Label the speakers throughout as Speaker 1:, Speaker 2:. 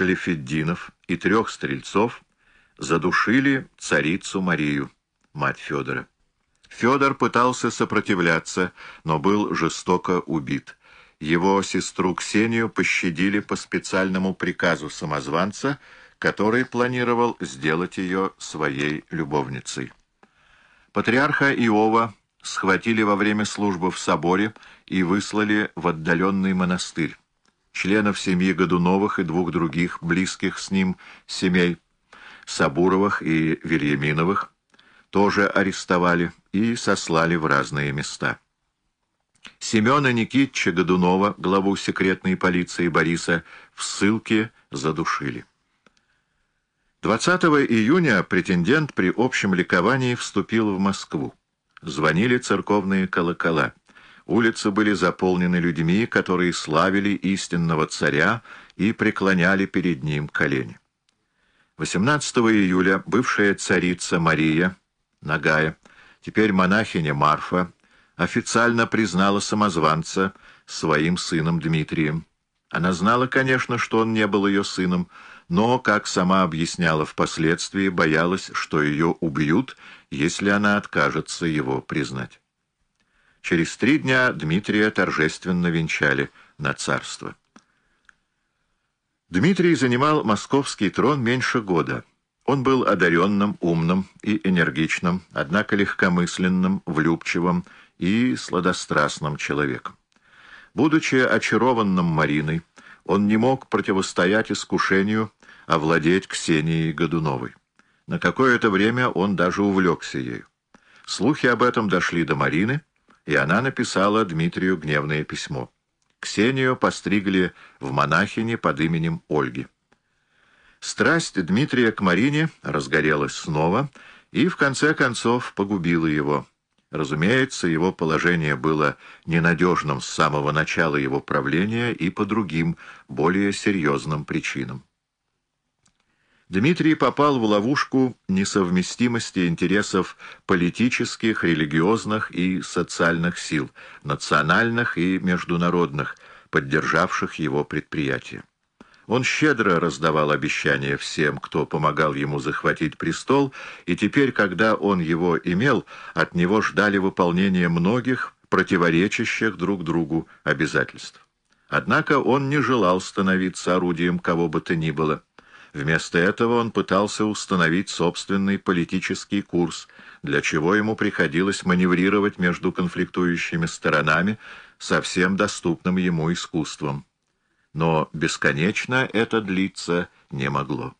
Speaker 1: Шлефеддинов и трех стрельцов задушили царицу Марию, мать Федора. Федор пытался сопротивляться, но был жестоко убит. Его сестру Ксению пощадили по специальному приказу самозванца, который планировал сделать ее своей любовницей. Патриарха Иова схватили во время службы в соборе и выслали в отдаленный монастырь. Членов семьи Годуновых и двух других близких с ним семей, Сабуровых и Вильяминовых, тоже арестовали и сослали в разные места. Семена Никитча Годунова, главу секретной полиции Бориса, в ссылке задушили. 20 июня претендент при общем ликовании вступил в Москву. Звонили церковные колокола. Улицы были заполнены людьми, которые славили истинного царя и преклоняли перед ним колени. 18 июля бывшая царица Мария, Нагая, теперь монахиня Марфа, официально признала самозванца своим сыном Дмитрием. Она знала, конечно, что он не был ее сыном, но, как сама объясняла впоследствии, боялась, что ее убьют, если она откажется его признать. Через три дня Дмитрия торжественно венчали на царство. Дмитрий занимал московский трон меньше года. Он был одаренным, умным и энергичным, однако легкомысленным, влюбчивым и сладострастным человеком. Будучи очарованным Мариной, он не мог противостоять искушению овладеть Ксенией Годуновой. На какое-то время он даже увлекся ею. Слухи об этом дошли до Марины, и она написала Дмитрию гневное письмо. Ксению постригли в монахине под именем Ольги. Страсть Дмитрия к Марине разгорелась снова и, в конце концов, погубила его. Разумеется, его положение было ненадежным с самого начала его правления и по другим, более серьезным причинам. Дмитрий попал в ловушку несовместимости интересов политических, религиозных и социальных сил, национальных и международных, поддержавших его предприятие. Он щедро раздавал обещания всем, кто помогал ему захватить престол, и теперь, когда он его имел, от него ждали выполнения многих, противоречащих друг другу обязательств. Однако он не желал становиться орудием кого бы то ни было. Вместо этого он пытался установить собственный политический курс, для чего ему приходилось маневрировать между конфликтующими сторонами со всем доступным ему искусством. Но бесконечно это длиться не могло.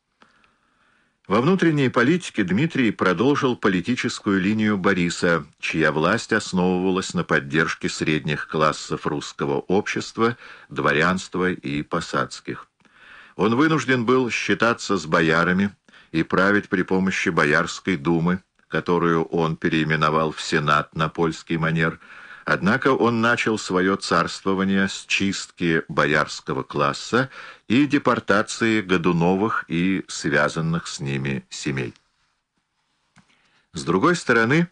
Speaker 1: Во внутренней политике Дмитрий продолжил политическую линию Бориса, чья власть основывалась на поддержке средних классов русского общества, дворянства и посадских. Он вынужден был считаться с боярами и править при помощи Боярской думы, которую он переименовал в Сенат на польский манер, однако он начал свое царствование с чистки боярского класса и депортации Годуновых и связанных с ними семей. С другой стороны,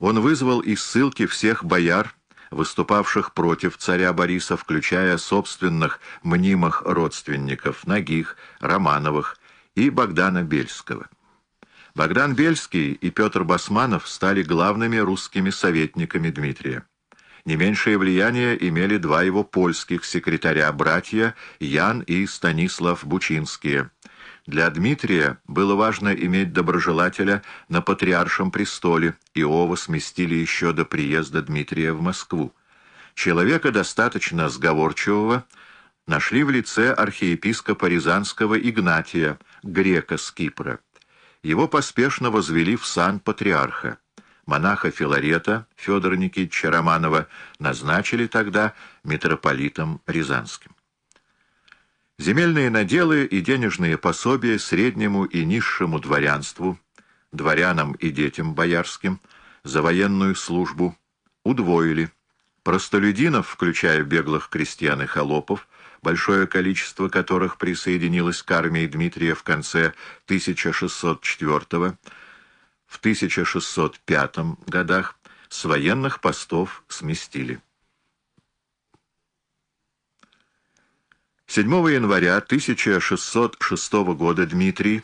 Speaker 1: он вызвал из ссылки всех бояр, выступавших против царя Бориса, включая собственных мнимых родственников Нагих, Романовых и Богдана Бельского. Богдан Бельский и Петр Басманов стали главными русскими советниками Дмитрия. Не меньшее влияние имели два его польских секретаря, братья Ян и Станислав Бучинские – для Дмитрия было важно иметь доброжелателя на патриаршем престоле, Иова сместили еще до приезда Дмитрия в Москву. Человека достаточно сговорчивого нашли в лице архиепископа Рязанского Игнатия, грека с Кипра. Его поспешно возвели в сан патриарха. Монаха Филарета Федора Никитича Романова назначили тогда митрополитом Рязанским. Земельные наделы и денежные пособия среднему и низшему дворянству, дворянам и детям боярским, за военную службу удвоили. Простолюдинов, включая беглых крестьян и холопов, большое количество которых присоединилось к армии Дмитрия в конце 1604 в 1605 годах, с военных постов сместили. 7 января 1606 года Дмитрий